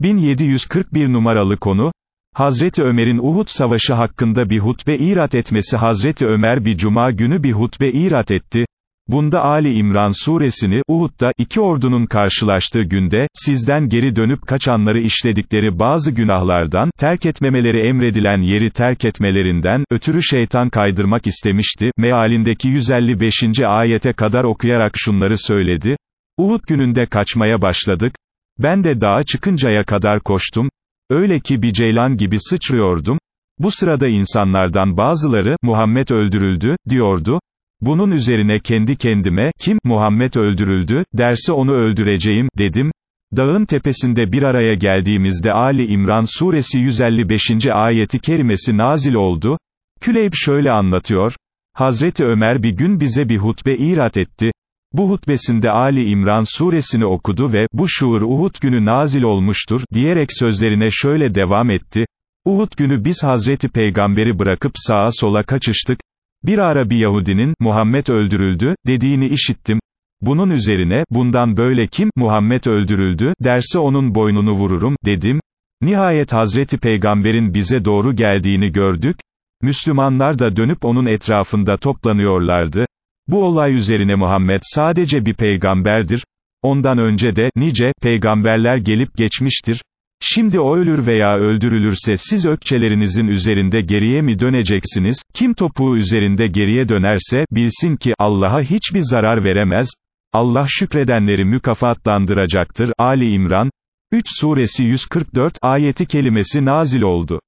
1741 numaralı konu, Hazreti Ömer'in Uhud savaşı hakkında bir hutbe irat etmesi. Hazreti Ömer bir cuma günü bir hutbe irat etti, bunda Ali İmran suresini, Uhud'da, iki ordunun karşılaştığı günde, sizden geri dönüp kaçanları işledikleri bazı günahlardan, terk etmemeleri emredilen yeri terk etmelerinden, ötürü şeytan kaydırmak istemişti, mealindeki 155. ayete kadar okuyarak şunları söyledi, Uhud gününde kaçmaya başladık, ben de dağa çıkıncaya kadar koştum, öyle ki bir ceylan gibi sıçrıyordum, bu sırada insanlardan bazıları, Muhammed öldürüldü, diyordu, bunun üzerine kendi kendime, kim, Muhammed öldürüldü, derse onu öldüreceğim, dedim, Dağın tepesinde bir araya geldiğimizde Ali İmran suresi 155. ayeti kerimesi nazil oldu, Küleyb şöyle anlatıyor, Hazreti Ömer bir gün bize bir hutbe irat etti, bu hutbesinde Ali İmran suresini okudu ve, bu şuur Uhud günü nazil olmuştur, diyerek sözlerine şöyle devam etti, Uhud günü biz Hazreti Peygamberi bırakıp sağa sola kaçıştık, bir ara bir Yahudinin, Muhammed öldürüldü, dediğini işittim, bunun üzerine, bundan böyle kim, Muhammed öldürüldü, derse onun boynunu vururum, dedim, nihayet Hazreti Peygamber'in bize doğru geldiğini gördük, Müslümanlar da dönüp onun etrafında toplanıyorlardı, bu olay üzerine Muhammed sadece bir peygamberdir, ondan önce de, nice, peygamberler gelip geçmiştir, şimdi o ölür veya öldürülürse siz ökçelerinizin üzerinde geriye mi döneceksiniz, kim topuğu üzerinde geriye dönerse, bilsin ki, Allah'a hiçbir zarar veremez, Allah şükredenleri mükafatlandıracaktır, Ali İmran, 3 suresi 144 ayeti kelimesi nazil oldu.